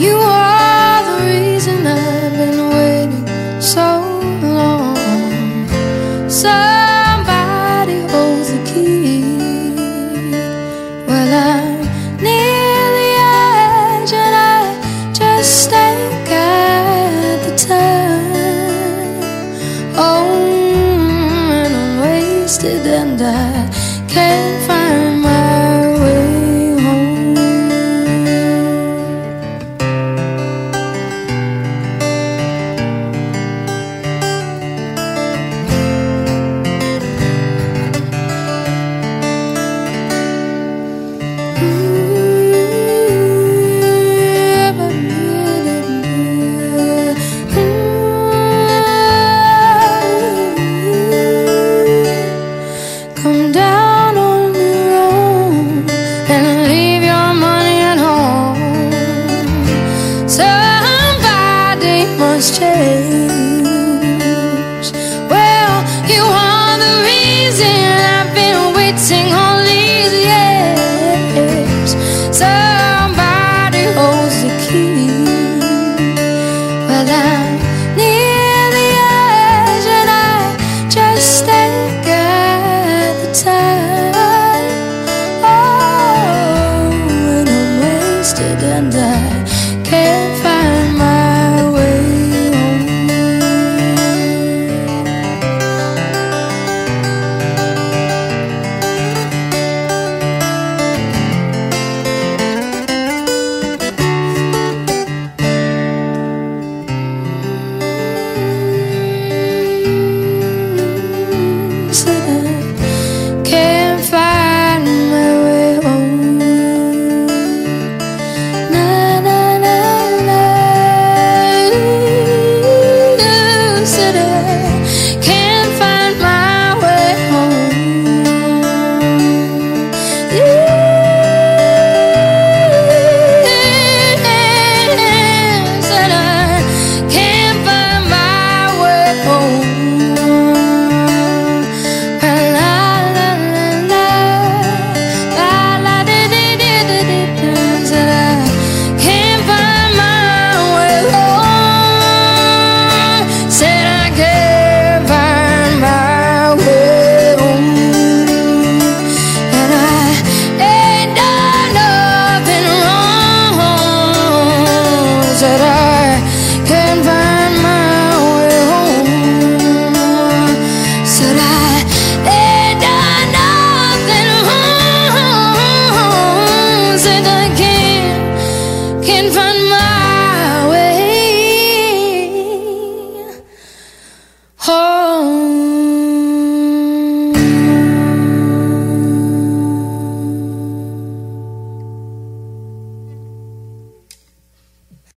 You are the reason I've been waiting so long. Somebody holds the key. Well, I'm near the edge and I just ain't got the time. Oh, and I'm wasted and I can't find my 한다.